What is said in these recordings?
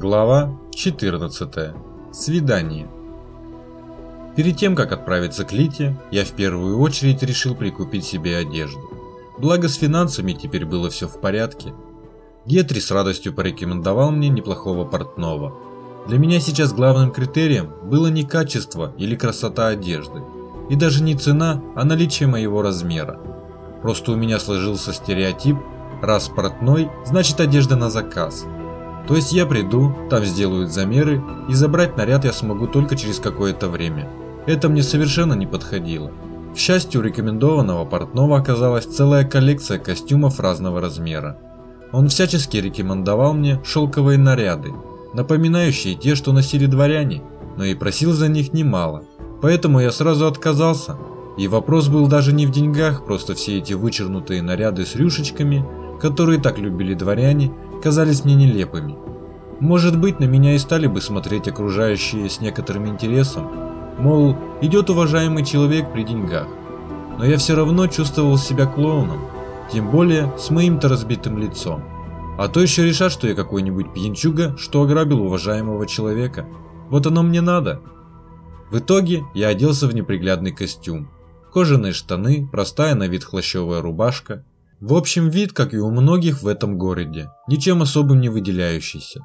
Глава 14. Свидание. Перед тем, как отправиться к Лите, я в первую очередь решил прикупить себе одежду. Благо с финансами теперь было все в порядке. Гетри с радостью порекомендовал мне неплохого портного. Для меня сейчас главным критерием было не качество или красота одежды, и даже не цена, а наличие моего размера. Просто у меня сложился стереотип, раз портной, значит одежда на заказ – то есть я приду, там сделают замеры, и забрать наряд я смогу только через какое-то время. Это мне совершенно не подходило. К счастью, у рекомендованного портного оказалась целая коллекция костюмов разного размера. Он всячески рекомендовал мне шелковые наряды, напоминающие те, что носили дворяне, но и просил за них немало. Поэтому я сразу отказался. И вопрос был даже не в деньгах, просто все эти вычернутые наряды с рюшечками, которые так любили дворяне, казались мне нелепыми. Может быть, на меня и стали бы смотреть окружающие с некоторым интересом, мол, идет уважаемый человек при деньгах. Но я все равно чувствовал себя клоуном, тем более с моим-то разбитым лицом. А то еще решат, что я какой-нибудь пьянчуга, что ограбил уважаемого человека. Вот оно мне надо. В итоге я оделся в неприглядный костюм. Кожаные штаны, простая на вид хлащевая рубашка, в общем, вид, как и у многих в этом городе, ничем особым не выделяющийся.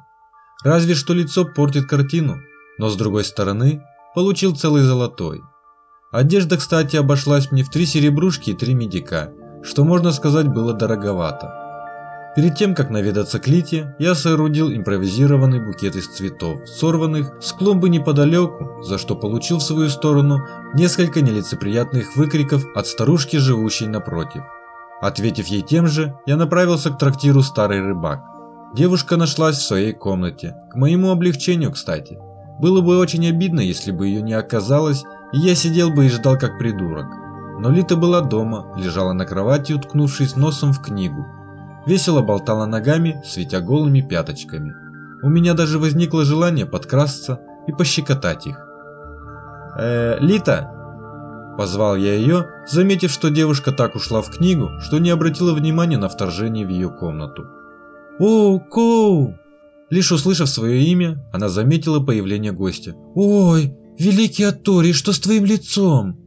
Разве что лицо портит картину, но с другой стороны, получил целый золотой. Одежда, кстати, обошлась мне в три серебрушки и три медика, что, можно сказать, было дороговато. Перед тем, как наведаться к Лите, я соорудил импровизированный букет из цветов, сорванных с клумбы неподалеку, за что получил в свою сторону несколько нелицеприятных выкриков от старушки, живущей напротив. Ответив ей тем же, я направился к трактиру «Старый рыбак». Девушка нашлась в своей комнате, к моему облегчению, кстати. Было бы очень обидно, если бы ее не оказалось, и я сидел бы и ждал как придурок. Но Лита была дома, лежала на кровати, уткнувшись носом в книгу. Весело болтала ногами, светя голыми пяточками. У меня даже возникло желание подкрасться и пощекотать их. «Э, Лита!» Позвал я ее, заметив, что девушка так ушла в книгу, что не обратила внимания на вторжение в ее комнату. «О, Коу!» Лишь услышав свое имя, она заметила появление гостя. «Ой, великий Атори, что с твоим лицом?»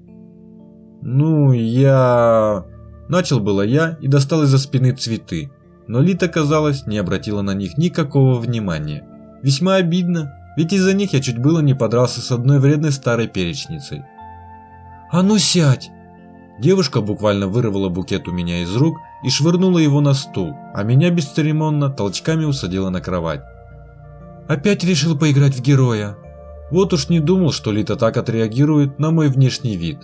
«Ну, я...» Начал было я и достал из-за спины цветы, но Лита, казалось, не обратила на них никакого внимания. Весьма обидно, ведь из-за них я чуть было не подрался с одной вредной старой перечницей. «А ну сядь!» Девушка буквально вырвала букет у меня из рук и швырнула его на стул, а меня бесцеремонно толчками усадила на кровать. Опять решил поиграть в героя. Вот уж не думал, что Лита так отреагирует на мой внешний вид.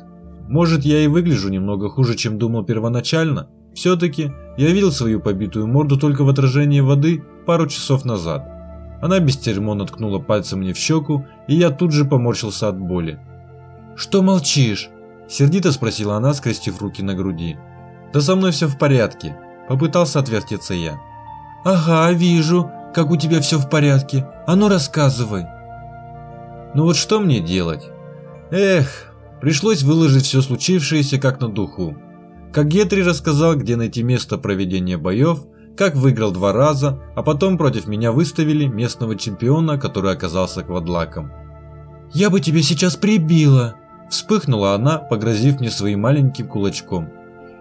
Может, я и выгляжу немного хуже, чем думал первоначально. Все-таки я видел свою побитую морду только в отражении воды пару часов назад. Она бесцеремонно ткнула пальцем мне в щеку, и я тут же поморщился от боли. «Что молчишь?» Сердито спросила она, скрестив руки на груди. «Да со мной все в порядке», – попытался отвертеться я. «Ага, вижу, как у тебя все в порядке. А ну рассказывай». «Ну вот что мне делать?» «Эх, пришлось выложить все случившееся как на духу. Как Гетри рассказал, где найти место проведения боев, как выиграл два раза, а потом против меня выставили местного чемпиона, который оказался квадлаком. «Я бы тебя сейчас прибила!» Вспыхнула она, погрозив мне своим маленьким кулачком.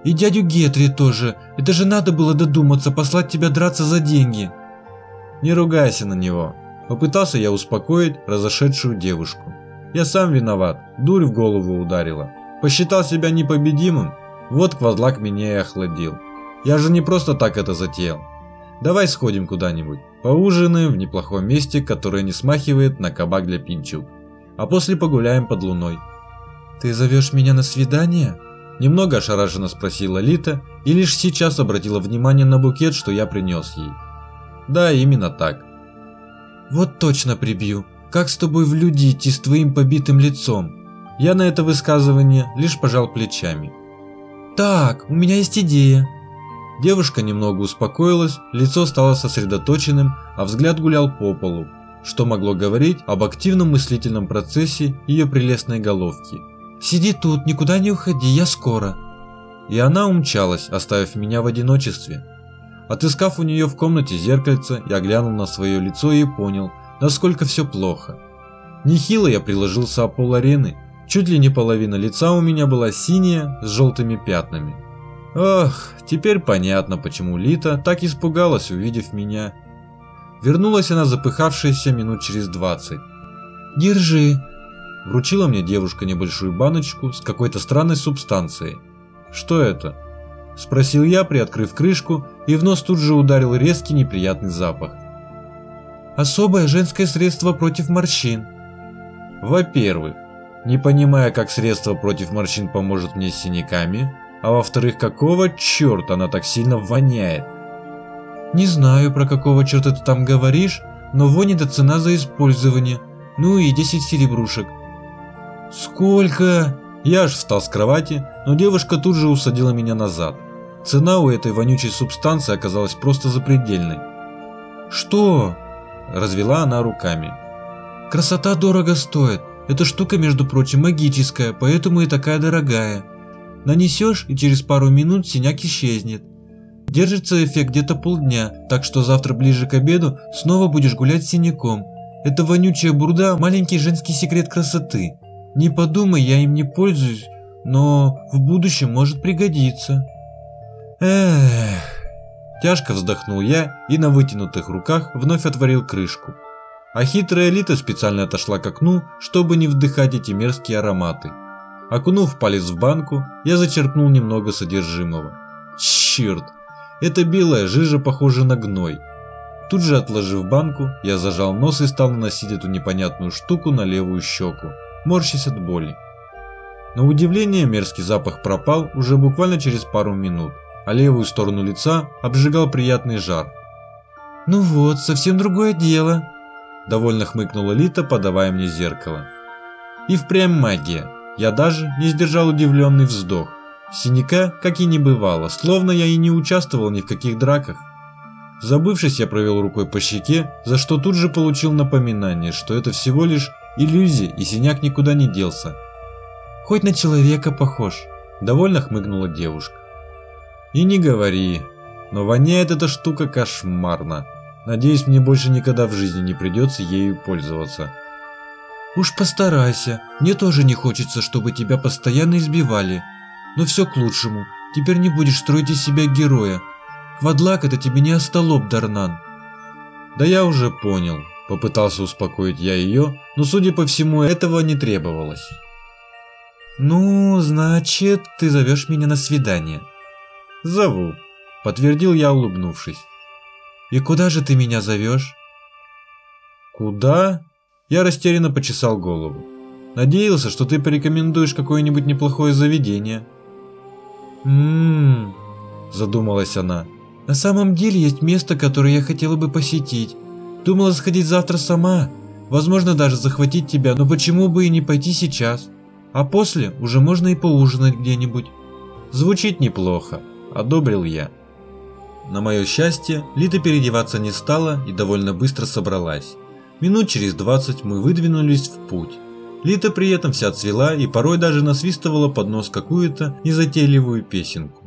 «И дядю Гетри тоже. Это же надо было додуматься послать тебя драться за деньги». «Не ругайся на него». Попытался я успокоить разошедшую девушку. «Я сам виноват. Дурь в голову ударила. Посчитал себя непобедимым. Вот квадлак меня и охладил. Я же не просто так это затеял. Давай сходим куда-нибудь. Поужинаем в неплохом месте, которое не смахивает на кабак для пинчук. А после погуляем под луной. «Ты зовешь меня на свидание?» Немного ошарашенно спросила Лита и лишь сейчас обратила внимание на букет, что я принес ей. «Да, именно так». «Вот точно прибью. Как с тобой в люди с твоим побитым лицом?» Я на это высказывание лишь пожал плечами. «Так, у меня есть идея». Девушка немного успокоилась, лицо стало сосредоточенным, а взгляд гулял по полу, что могло говорить об активном мыслительном процессе ее прелестной головки. Сиди тут, никуда не уходи, я скоро. И она умчалась, оставив меня в одиночестве. Отыскав у нее в комнате зеркальце, я глянул на свое лицо и понял, насколько все плохо. Нехило я приложился о пол арены, чуть ли не половина лица у меня была синяя с желтыми пятнами. Ох, теперь понятно, почему Лита так испугалась, увидев меня. Вернулась она запыхавшаяся минут через двадцать. «Держи!» Вручила мне девушка небольшую баночку с какой-то странной субстанцией. «Что это?» Спросил я, приоткрыв крышку, и в нос тут же ударил резкий неприятный запах. «Особое женское средство против морщин». Во-первых, не понимая, как средство против морщин поможет мне с синяками, а во-вторых, какого черта она так сильно воняет? Не знаю, про какого черта ты там говоришь, но вонь это цена за использование. Ну и 10 серебрушек. Сколько? Я аж встал с кровати, но девушка тут же усадила меня назад. Цена у этой вонючей субстанции оказалась просто запредельной. Что? Развела она руками. Красота дорого стоит. Эта штука, между прочим, магическая, поэтому и такая дорогая. Нанесешь, и через пару минут синяк исчезнет. Держится эффект где-то полдня, так что завтра ближе к обеду снова будешь гулять с синяком. Это вонючая бурда – маленький женский секрет красоты. Не подумай, я им не пользуюсь, но в будущем может пригодиться. Эх. Тяжко вздохнул я и на вытянутых руках вновь отворил крышку. А хитрая элита специально отошла к окну, чтобы не вдыхать эти мерзкие ароматы. Окунув палец в банку, я зачерпнул немного содержимого. Черт, эта белая жижа похожа на гной. Тут же отложив банку, я зажал нос и стал наносить эту непонятную штуку на левую щеку, морщась от боли. На удивление мерзкий запах пропал уже буквально через пару минут, а левую сторону лица обжигал приятный жар. «Ну вот, совсем другое дело», – довольно хмыкнула Лита, подавая мне зеркало. «И впрямь магия. Я даже не сдержал удивленный вздох. Синяка, как и не бывало, словно я и не участвовал ни в каких драках. Забывшись, я провел рукой по щеке, за что тут же получил напоминание, что это всего лишь иллюзия и синяк никуда не делся. «Хоть на человека похож», – довольно хмыкнула девушка. «И не говори, но воняет эта штука кошмарно. Надеюсь, мне больше никогда в жизни не придется ею пользоваться». Уж постарайся. Мне тоже не хочется, чтобы тебя постоянно избивали. Но все к лучшему. Теперь не будешь строить из себя героя. Квадлак это тебе не остолоп, Дарнан. Да я уже понял. Попытался успокоить я ее, но судя по всему этого не требовалось. Ну, значит, ты зовешь меня на свидание. Зову, подтвердил я, улыбнувшись. И куда же ты меня зовешь? Куда? Я растерянно почесал голову. Надеялся, что ты порекомендуешь какое-нибудь неплохое заведение. Ммм, задумалась она. На самом деле есть место, которое я хотела бы посетить. Думала сходить завтра сама. Возможно, даже захватить тебя, но почему бы и не пойти сейчас? А после уже можно и поужинать где-нибудь. Звучит неплохо, одобрил я. На мое счастье, Лита переодеваться не стала и довольно быстро собралась. Минут через 20 мы выдвинулись в путь. Лита при этом вся цвела и порой даже насвистывала под нос какую-то незатейливую песенку.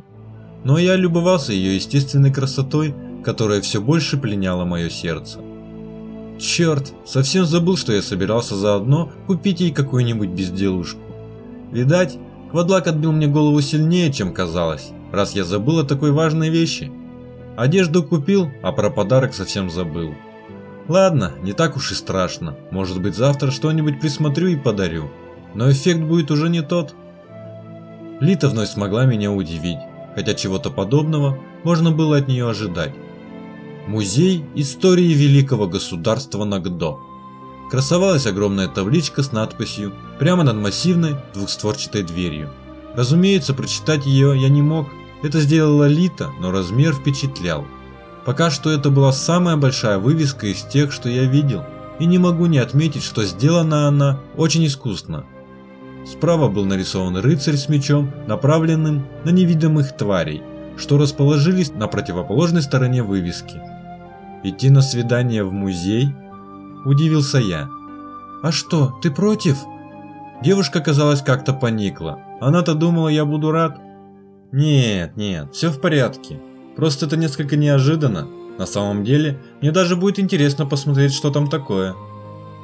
Но я любовался ее естественной красотой, которая все больше пленяла мое сердце. Черт, совсем забыл, что я собирался заодно купить ей какую-нибудь безделушку. Видать, Квадлак отбил мне голову сильнее, чем казалось, раз я забыл о такой важной вещи. Одежду купил, а про подарок совсем забыл. Ладно, не так уж и страшно. Может быть завтра что-нибудь присмотрю и подарю. Но эффект будет уже не тот. Лита вновь смогла меня удивить, хотя чего-то подобного можно было от нее ожидать. Музей истории великого государства Нагдо. Красовалась огромная табличка с надписью прямо над массивной двухстворчатой дверью. Разумеется, прочитать ее я не мог. Это сделала Лита, но размер впечатлял. Пока что это была самая большая вывеска из тех, что я видел, и не могу не отметить, что сделана она очень искусно. Справа был нарисован рыцарь с мечом, направленным на невидимых тварей, что расположились на противоположной стороне вывески. «Идти на свидание в музей?» – удивился я. «А что, ты против?» Девушка, казалось, как-то поникла. Она-то думала, я буду рад. «Нет, нет, все в порядке. Просто это несколько неожиданно. На самом деле, мне даже будет интересно посмотреть, что там такое.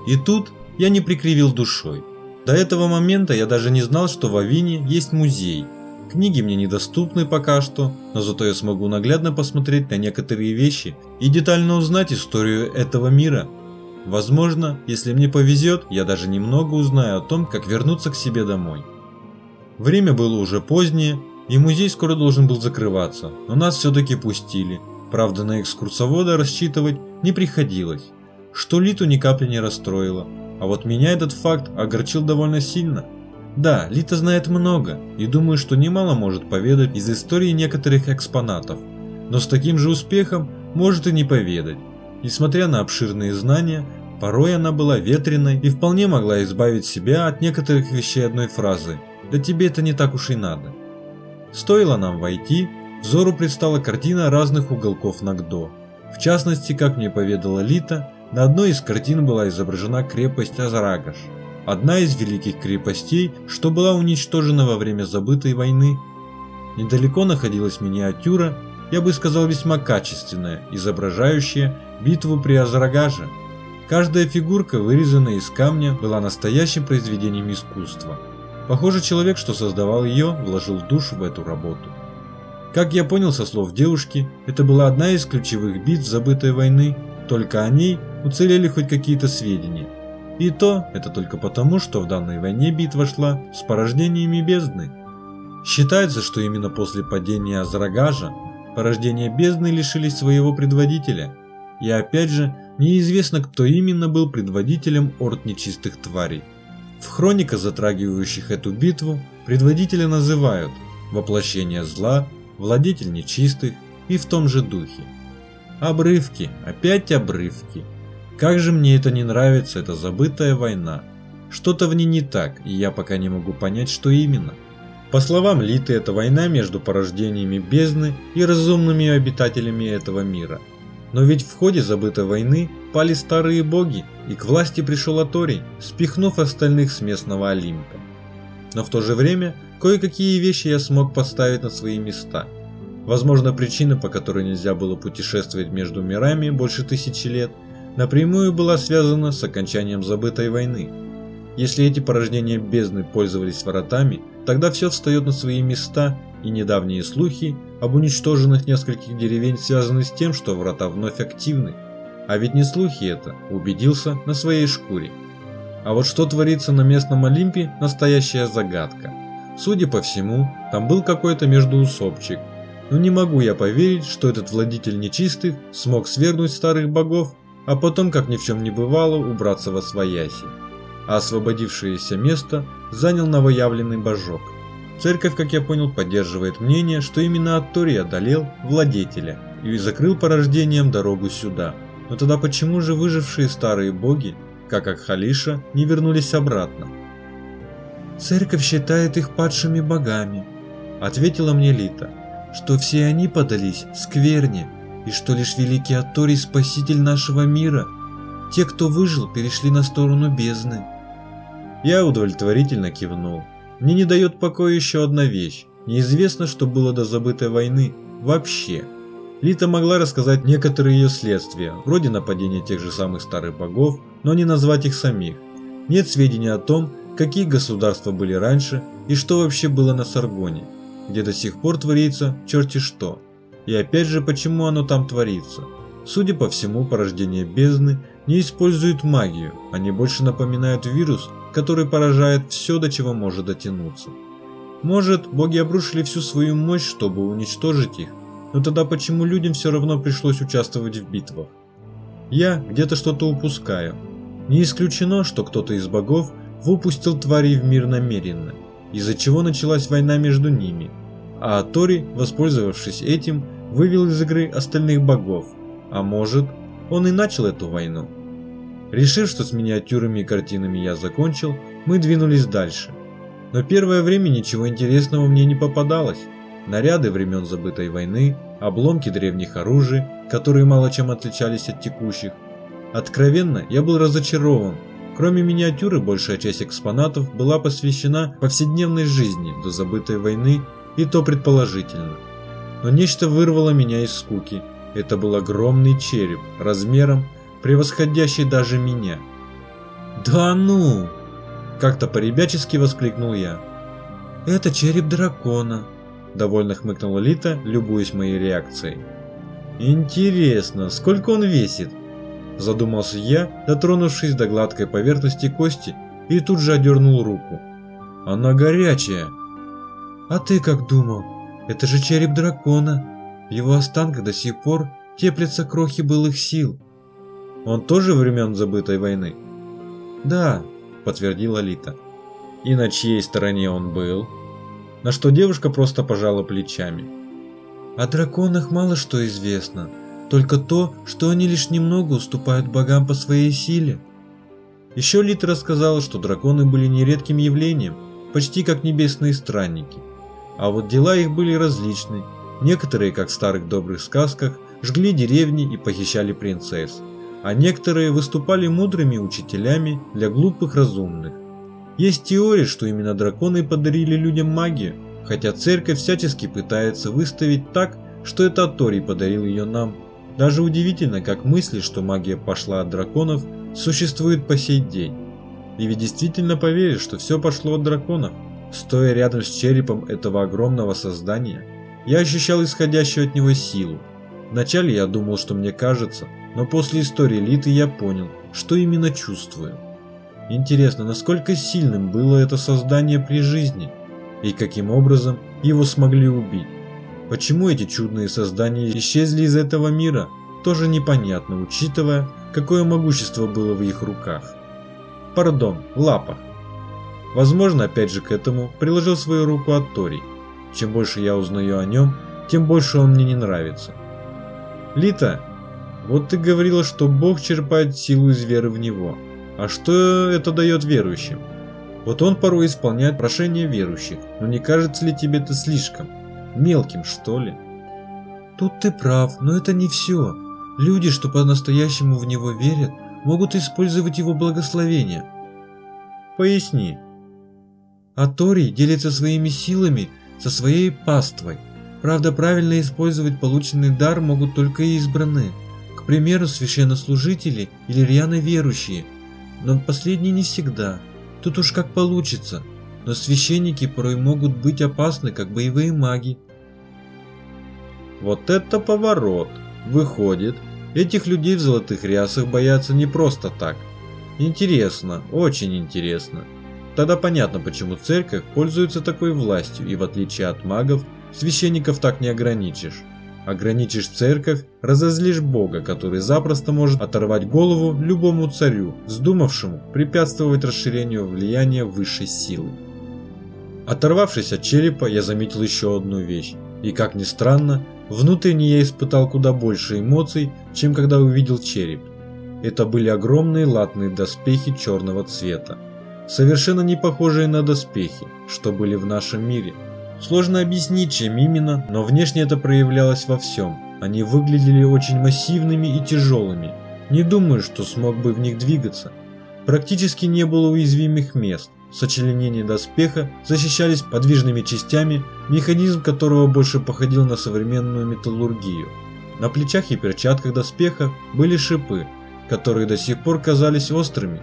И тут я не прикривил душой. До этого момента я даже не знал, что в Авине есть музей. Книги мне недоступны пока что, но зато я смогу наглядно посмотреть на некоторые вещи и детально узнать историю этого мира. Возможно, если мне повезет, я даже немного узнаю о том, как вернуться к себе домой. Время было уже позднее, и музей скоро должен был закрываться, но нас все-таки пустили. Правда, на экскурсовода рассчитывать не приходилось, что Литу ни капли не расстроило. А вот меня этот факт огорчил довольно сильно. Да, Лита знает много, и думаю, что немало может поведать из истории некоторых экспонатов, но с таким же успехом может и не поведать. Несмотря на обширные знания, порой она была ветреной и вполне могла избавить себя от некоторых вещей одной фразы «Да тебе это не так уж и надо». Стоило нам войти, взору предстала картина разных уголков Нагдо. В частности, как мне поведала Лита, на одной из картин была изображена крепость Азрагаш, одна из великих крепостей, что была уничтожена во время забытой войны. Недалеко находилась миниатюра, я бы сказал весьма качественная, изображающая битву при Азрагаже. Каждая фигурка, вырезанная из камня, была настоящим произведением искусства. Похоже, человек, что создавал ее, вложил душу в эту работу. Как я понял со слов девушки, это была одна из ключевых битв забытой войны, только о ней уцелели хоть какие-то сведения. И то это только потому, что в данной войне битва шла с порождениями бездны. Считается, что именно после падения Азрагажа порождения бездны лишились своего предводителя. И опять же, неизвестно, кто именно был предводителем орд нечистых тварей. В хрониках, затрагивающих эту битву, предводителя называют воплощение зла, владетель нечистых и в том же духе. Обрывки, опять обрывки. Как же мне это не нравится, эта забытая война. Что-то в ней не так, и я пока не могу понять, что именно. По словам Литы, это война между порождениями бездны и разумными обитателями этого мира. Но ведь в ходе забытой войны пали старые боги, и к власти пришел Аторий, спихнув остальных с местного Олимпа. Но в то же время кое-какие вещи я смог поставить на свои места. Возможно, причина, по которой нельзя было путешествовать между мирами больше тысячи лет, напрямую была связана с окончанием забытой войны. Если эти порождения бездны пользовались воротами, тогда все встает на свои места, и недавние слухи об уничтоженных нескольких деревень связаны с тем, что врата вновь активны. А ведь не слухи это, убедился на своей шкуре. А вот что творится на местном Олимпе – настоящая загадка. Судя по всему, там был какой-то междуусобчик. Но не могу я поверить, что этот владитель нечистых смог свергнуть старых богов а потом, как ни в чем не бывало, убраться во свояси. А освободившееся место занял новоявленный божок. Церковь, как я понял, поддерживает мнение, что именно Аттори одолел владетеля и закрыл порождением дорогу сюда. Но тогда почему же выжившие старые боги, как Акхалиша, не вернулись обратно? «Церковь считает их падшими богами», — ответила мне Лита, — «что все они подались скверне, и что лишь великий Аторий спаситель нашего мира. Те, кто выжил, перешли на сторону бездны. Я удовлетворительно кивнул. Мне не дает покоя еще одна вещь. Неизвестно, что было до забытой войны. Вообще. Лита могла рассказать некоторые ее следствия, вроде нападения тех же самых старых богов, но не назвать их самих. Нет сведений о том, какие государства были раньше и что вообще было на Саргоне, где до сих пор творится черти что. И опять же, почему оно там творится? Судя по всему, порождение бездны не используют магию, они больше напоминают вирус, который поражает все, до чего может дотянуться. Может, боги обрушили всю свою мощь, чтобы уничтожить их, но тогда почему людям все равно пришлось участвовать в битвах? Я где-то что-то упускаю. Не исключено, что кто-то из богов выпустил тварей в мир намеренно, из-за чего началась война между ними – а Тори, воспользовавшись этим, вывел из игры остальных богов. А может, он и начал эту войну. Решив, что с миниатюрами и картинами я закончил, мы двинулись дальше. Но первое время ничего интересного мне не попадалось. Наряды времен забытой войны, обломки древних оружий, которые мало чем отличались от текущих. Откровенно, я был разочарован. Кроме миниатюры, большая часть экспонатов была посвящена повседневной жизни до забытой войны и то предположительно. Но нечто вырвало меня из скуки. Это был огромный череп, размером превосходящий даже меня. «Да ну!» – как-то по-ребячески воскликнул я. «Это череп дракона», – довольно хмыкнула Лита, любуясь моей реакцией. «Интересно, сколько он весит?» Задумался я, дотронувшись до гладкой поверхности кости, и тут же одернул руку. «Она горячая!» «А ты как думал? Это же череп дракона. В его останках до сих пор теплятся крохи былых сил». «Он тоже времен забытой войны?» «Да», – подтвердила Лита. «И на чьей стороне он был?» На что девушка просто пожала плечами. «О драконах мало что известно, только то, что они лишь немного уступают богам по своей силе». Еще Лита рассказала, что драконы были нередким явлением, почти как небесные странники. А вот дела их были различны. Некоторые, как в старых добрых сказках, жгли деревни и похищали принцесс, а некоторые выступали мудрыми учителями для глупых разумных. Есть теория, что именно драконы подарили людям магию, хотя церковь всячески пытается выставить так, что это Аторий подарил ее нам. Даже удивительно, как мысли, что магия пошла от драконов, существует по сей день. И ведь действительно поверишь, что все пошло от драконов. Стоя рядом с черепом этого огромного создания, я ощущал исходящую от него силу. Вначале я думал, что мне кажется, но после истории Литы я понял, что именно чувствую. Интересно, насколько сильным было это создание при жизни, и каким образом его смогли убить. Почему эти чудные создания исчезли из этого мира, тоже непонятно, учитывая, какое могущество было в их руках. Пардон, лапах. Возможно, опять же к этому приложил свою руку от. Чем больше я узнаю о нем, тем больше он мне не нравится. Лита, вот ты говорила, что Бог черпает силу из веры в Него. А что это дает верующим? Вот он порой исполняет прошения верующих, но не кажется ли тебе это слишком? Мелким, что ли? Тут ты прав, но это не все. Люди, что по-настоящему в него верят, могут использовать его благословение. Поясни. А Тори делится своими силами со своей паствой. Правда, правильно использовать полученный дар могут только избранные. К примеру, священнослужители или рьяно верующие. Но последние не всегда. Тут уж как получится. Но священники порой могут быть опасны, как боевые маги. Вот это поворот! Выходит, этих людей в золотых рясах боятся не просто так. Интересно, очень интересно. Тогда понятно, почему церковь пользуется такой властью, и в отличие от магов, священников так не ограничишь. Ограничишь церковь, разозлишь Бога, который запросто может оторвать голову любому царю, вздумавшему препятствовать расширению влияния высшей силы. Оторвавшись от черепа, я заметил еще одну вещь. И как ни странно, внутренне я испытал куда больше эмоций, чем когда увидел череп. Это были огромные латные доспехи черного цвета, совершенно не похожие на доспехи, что были в нашем мире – Сложно объяснить, чем именно, но внешне это проявлялось во всем. Они выглядели очень массивными и тяжелыми. Не думаю, что смог бы в них двигаться. Практически не было уязвимых мест. Сочленения доспеха защищались подвижными частями, механизм которого больше походил на современную металлургию. На плечах и перчатках доспеха были шипы, которые до сих пор казались острыми,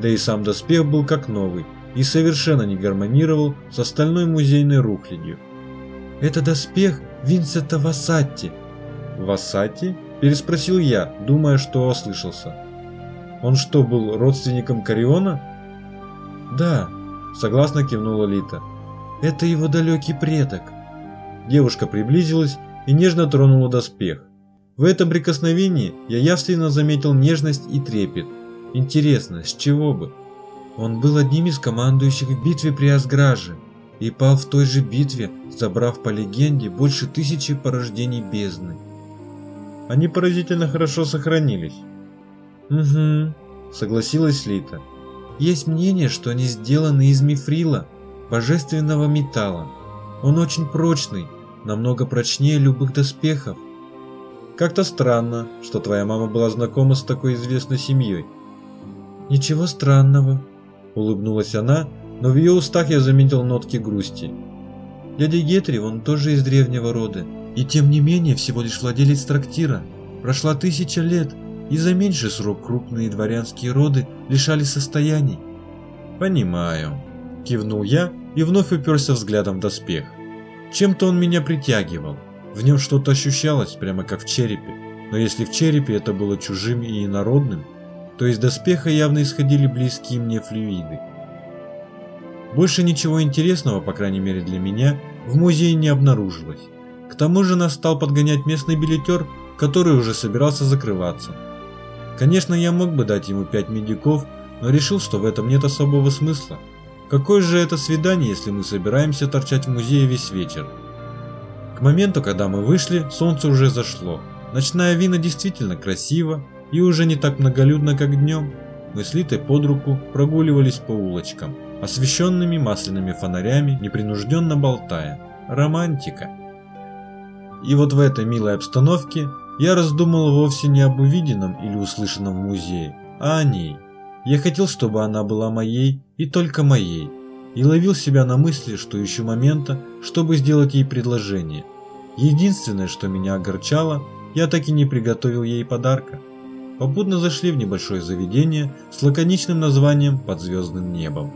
да и сам доспех был как новый, и совершенно не гармонировал с остальной музейной рухлядью. «Это доспех Винсента Вассати». «Вассати?» – переспросил я, думая, что ослышался. «Он что, был родственником Кариона?» «Да», – согласно кивнула Лита. «Это его далекий предок». Девушка приблизилась и нежно тронула доспех. В этом прикосновении я явственно заметил нежность и трепет. Интересно, с чего бы? Он был одним из командующих в битве при Асграже и пал в той же битве, забрав по легенде больше тысячи порождений бездны. Они поразительно хорошо сохранились. Угу, согласилась Лита. Есть мнение, что они сделаны из мифрила, божественного металла. Он очень прочный, намного прочнее любых доспехов. Как-то странно, что твоя мама была знакома с такой известной семьей. Ничего странного, Улыбнулась она, но в ее устах я заметил нотки грусти. Дядя Гетри, он тоже из древнего рода, И тем не менее всего лишь владелец трактира. Прошла тысяча лет, и за меньший срок крупные дворянские роды лишали состояний. Понимаю. Кивнул я и вновь уперся взглядом в доспех. Чем-то он меня притягивал. В нем что-то ощущалось, прямо как в черепе. Но если в черепе это было чужим и инородным, то из доспеха явно исходили близкие мне флюиды. Больше ничего интересного, по крайней мере для меня, в музее не обнаружилось. К тому же нас стал подгонять местный билетер, который уже собирался закрываться. Конечно, я мог бы дать ему 5 медиков, но решил, что в этом нет особого смысла. Какое же это свидание, если мы собираемся торчать в музее весь вечер? К моменту, когда мы вышли, солнце уже зашло. Ночная вина действительно красива и уже не так многолюдно, как днем. Мы с Литой под руку прогуливались по улочкам, освещенными масляными фонарями, непринужденно болтая. Романтика. И вот в этой милой обстановке я раздумал вовсе не об увиденном или услышанном в музее, а о ней. Я хотел, чтобы она была моей и только моей, и ловил себя на мысли, что ищу момента, чтобы сделать ей предложение. Единственное, что меня огорчало, я так и не приготовил ей подарка. Попутно зашли в небольшое заведение с лаконичным названием «Под звездным небом».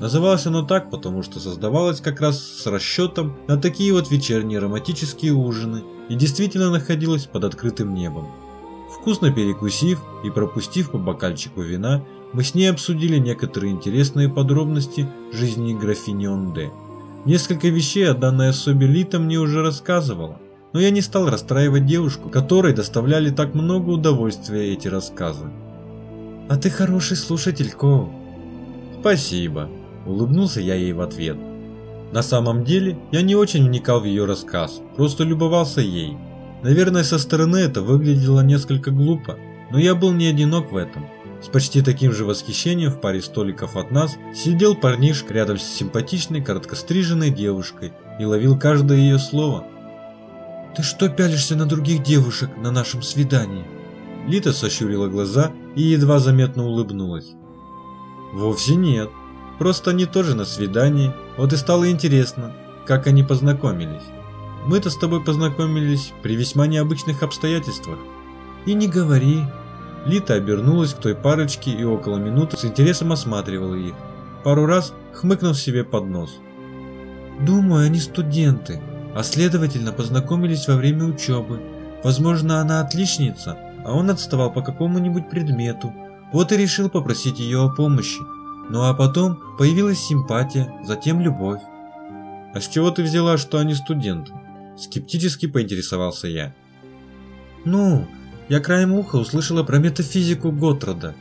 Называлось оно так, потому что создавалось как раз с расчетом на такие вот вечерние романтические ужины и действительно находилось под открытым небом. Вкусно перекусив и пропустив по бокальчику вина, мы с ней обсудили некоторые интересные подробности жизни графини Онде. Несколько вещей о данной особе Лита мне уже рассказывала, но я не стал расстраивать девушку, которой доставляли так много удовольствия эти рассказы. «А ты хороший слушатель, Коу». «Спасибо», – улыбнулся я ей в ответ. На самом деле, я не очень вникал в ее рассказ, просто любовался ей. Наверное, со стороны это выглядело несколько глупо, но я был не одинок в этом. С почти таким же восхищением в паре столиков от нас сидел парнишка рядом с симпатичной короткостриженной девушкой и ловил каждое ее слово. «Ты что пялишься на других девушек на нашем свидании?» Лита сощурила глаза и едва заметно улыбнулась. «Вовсе нет. Просто они тоже на свидании, вот и стало интересно, как они познакомились. Мы-то с тобой познакомились при весьма необычных обстоятельствах». «И не говори», Лита обернулась к той парочке и около минуты с интересом осматривала их, пару раз хмыкнув себе под нос. «Думаю, они студенты, а следовательно познакомились во время учебы. Возможно, она отличница, а он отставал по какому-нибудь предмету, вот и решил попросить ее о помощи. Ну а потом появилась симпатия, затем любовь. «А с чего ты взяла, что они студенты?» Скептически поинтересовался я. «Ну, я краем уха услышала про метафизику Готрода.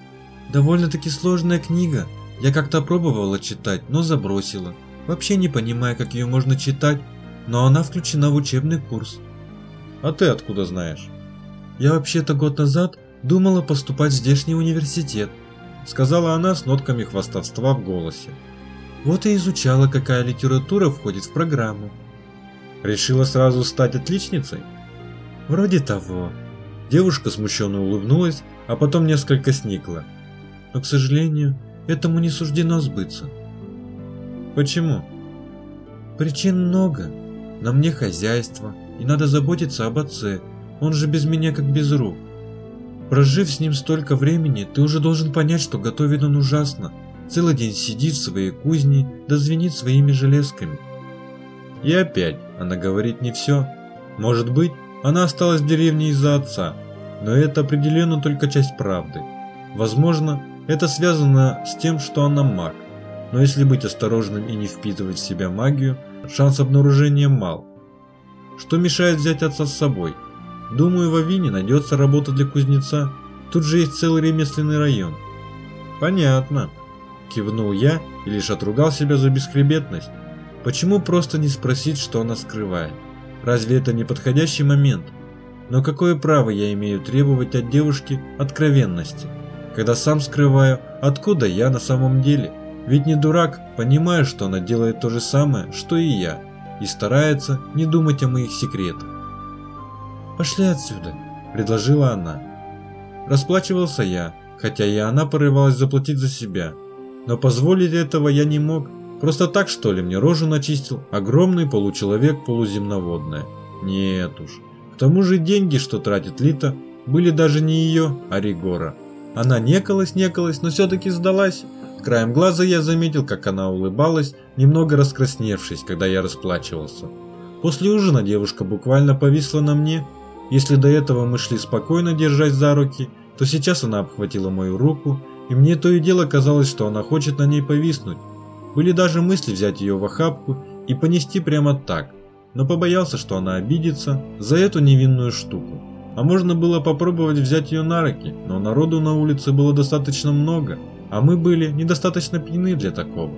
Довольно-таки сложная книга. Я как-то пробовала читать, но забросила. Вообще не понимая, как ее можно читать, но она включена в учебный курс. А ты откуда знаешь? Я вообще-то год назад думала поступать в здешний университет, сказала она с нотками хвастовства в голосе. Вот и изучала, какая литература входит в программу. Решила сразу стать отличницей? Вроде того. Девушка смущенно улыбнулась, а потом несколько сникла. Но, к сожалению, этому не суждено сбыться. Почему? Причин много. На мне хозяйство, и надо заботиться об отце. Он же без меня как без рук. Прожив с ним столько времени, ты уже должен понять, что готовит он ужасно. Целый день сидит в своей кузне, да звенит своими железками. И опять она говорит не все. Может быть, она осталась в деревне из-за отца, но это определенно только часть правды. Возможно, это связано с тем, что она маг. Но если быть осторожным и не впитывать в себя магию, шанс обнаружения мал. Что мешает взять отца с собой? Думаю, в Авине найдется работа для кузнеца. Тут же есть целый ремесленный район. Понятно. Кивнул я и лишь отругал себя за бесхребетность. Почему просто не спросить, что она скрывает? Разве это не подходящий момент? Но какое право я имею требовать от девушки откровенности, когда сам скрываю, откуда я на самом деле? Ведь не дурак, понимая, что она делает то же самое, что и я, и старается не думать о моих секретах. «Пошли отсюда», – предложила она. Расплачивался я, хотя и она порывалась заплатить за себя. Но позволить этого я не мог, Просто так, что ли, мне рожу начистил огромный получеловек полуземноводное. Нет уж. К тому же деньги, что тратит Лита, были даже не ее, а Ригора. Она некалась, некалась, но все-таки сдалась. Краем глаза я заметил, как она улыбалась, немного раскрасневшись, когда я расплачивался. После ужина девушка буквально повисла на мне. Если до этого мы шли спокойно, держась за руки, то сейчас она обхватила мою руку, и мне то и дело казалось, что она хочет на ней повиснуть. Были даже мысли взять ее в охапку и понести прямо так, но побоялся, что она обидится за эту невинную штуку. А можно было попробовать взять ее на руки, но народу на улице было достаточно много, а мы были недостаточно пьяны для такого.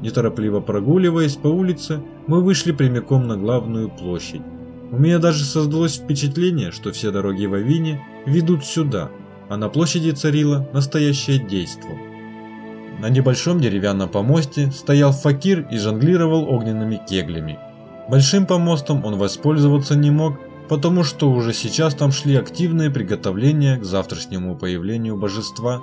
Неторопливо прогуливаясь по улице, мы вышли прямиком на главную площадь. У меня даже создалось впечатление, что все дороги в Авине ведут сюда, а на площади царило настоящее действо. На небольшом деревянном помосте стоял факир и жонглировал огненными кеглями. Большим помостом он воспользоваться не мог, потому что уже сейчас там шли активные приготовления к завтрашнему появлению божества.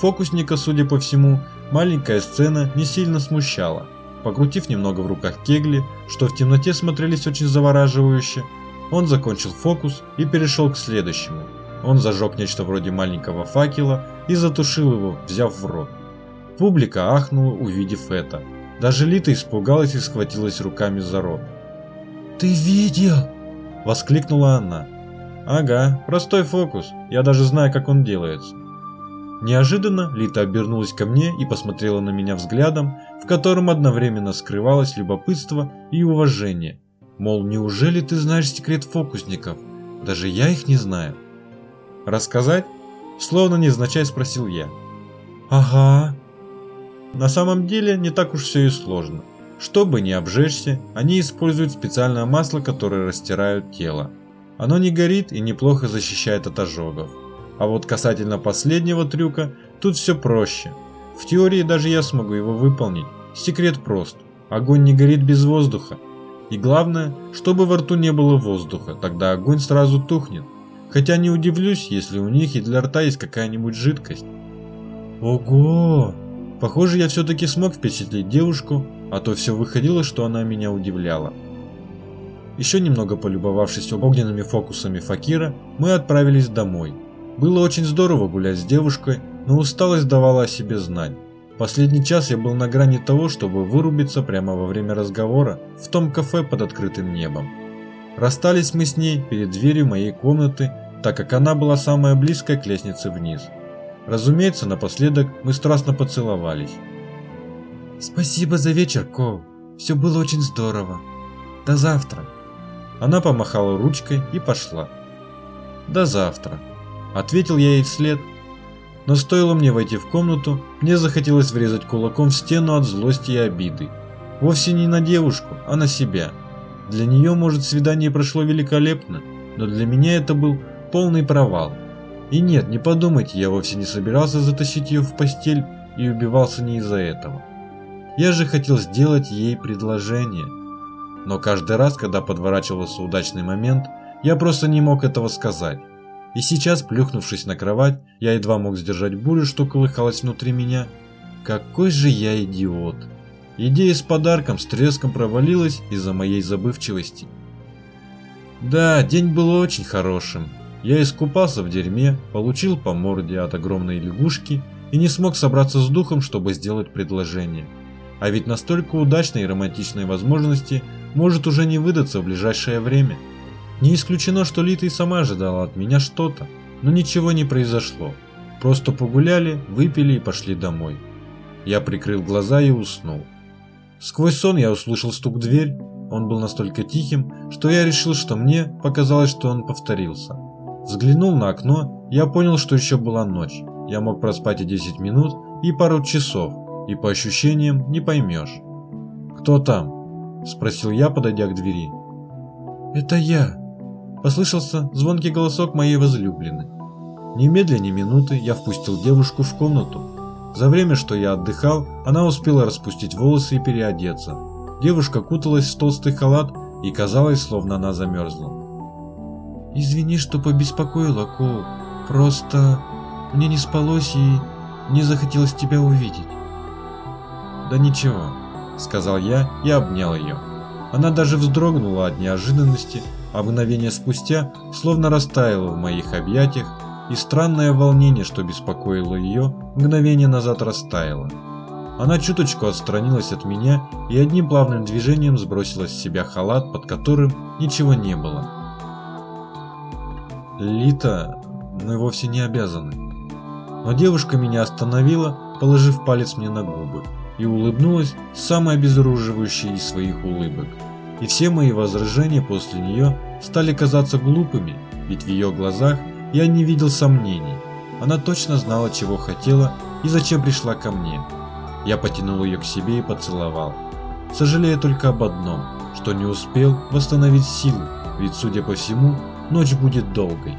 Фокусника, судя по всему, маленькая сцена не сильно смущала. Покрутив немного в руках кегли, что в темноте смотрелись очень завораживающе, он закончил фокус и перешел к следующему. Он зажег нечто вроде маленького факела и затушил его, взяв в рот. Публика ахнула, увидев это. Даже Лита испугалась и схватилась руками за рот. «Ты видел?» – воскликнула она. «Ага, простой фокус, я даже знаю, как он делается». Неожиданно Лита обернулась ко мне и посмотрела на меня взглядом, в котором одновременно скрывалось любопытство и уважение. Мол, неужели ты знаешь секрет фокусников? Даже я их не знаю. Рассказать? Словно невзначай спросил я. Ага. На самом деле не так уж все и сложно. Чтобы не обжечься, они используют специальное масло, которое растирают тело. Оно не горит и неплохо защищает от ожогов. А вот касательно последнего трюка, тут все проще. В теории даже я смогу его выполнить. Секрет прост. Огонь не горит без воздуха. И главное, чтобы во рту не было воздуха, тогда огонь сразу тухнет. Хотя не удивлюсь, если у них и для рта есть какая-нибудь жидкость. Ого! Похоже, я все-таки смог впечатлить девушку, а то все выходило, что она меня удивляла. Еще немного полюбовавшись огненными фокусами Факира, мы отправились домой. Было очень здорово гулять с девушкой, но усталость давала о себе знать. Последний час я был на грани того, чтобы вырубиться прямо во время разговора в том кафе под открытым небом. Расстались мы с ней перед дверью моей комнаты, так как она была самая близкая к лестнице вниз. Разумеется, напоследок мы страстно поцеловались. «Спасибо за вечер, Коу. Все было очень здорово. До завтра». Она помахала ручкой и пошла. «До завтра», — ответил я ей вслед. Но стоило мне войти в комнату, мне захотелось врезать кулаком в стену от злости и обиды. Вовсе не на девушку, а на себя. Для нее, может, свидание прошло великолепно, но для меня это был полный провал. И нет, не подумайте, я вовсе не собирался затащить ее в постель и убивался не из-за этого. Я же хотел сделать ей предложение. Но каждый раз, когда подворачивался удачный момент, я просто не мог этого сказать. И сейчас, плюхнувшись на кровать, я едва мог сдержать бурю, что колыхалась внутри меня. Какой же я идиот! Идея с подарком с треском провалилась из-за моей забывчивости. Да, день был очень хорошим. Я искупался в дерьме, получил по морде от огромной лягушки и не смог собраться с духом, чтобы сделать предложение. А ведь настолько удачной и романтичной возможности может уже не выдаться в ближайшее время. Не исключено, что Лита и сама ожидала от меня что-то, но ничего не произошло. Просто погуляли, выпили и пошли домой. Я прикрыл глаза и уснул. Сквозь сон я услышал стук в дверь. Он был настолько тихим, что я решил, что мне показалось, что он повторился. Взглянул на окно, я понял, что еще была ночь. Я мог проспать и 10 минут, и пару часов, и по ощущениям не поймешь. «Кто там?» – спросил я, подойдя к двери. «Это я», – послышался звонкий голосок моей возлюбленной. Немедленно ни минуты я впустил девушку в комнату, за время, что я отдыхал, она успела распустить волосы и переодеться. Девушка куталась в толстый халат и казалось, словно она замерзла. «Извини, что побеспокоила, Коу. Просто мне не спалось и не захотелось тебя увидеть». «Да ничего», — сказал я и обнял ее. Она даже вздрогнула от неожиданности, а мгновение спустя словно растаяла в моих объятиях, и странное волнение, что беспокоило ее, мгновение назад растаяло. Она чуточку отстранилась от меня и одним плавным движением сбросила с себя халат, под которым ничего не было. Лита, мы вовсе не обязаны. Но девушка меня остановила, положив палец мне на губы, и улыбнулась самой обезоруживающей из своих улыбок. И все мои возражения после нее стали казаться глупыми, ведь в ее глазах я не видел сомнений. Она точно знала, чего хотела и зачем пришла ко мне. Я потянул ее к себе и поцеловал. Сожалея только об одном, что не успел восстановить силы, ведь, судя по всему, ночь будет долгой.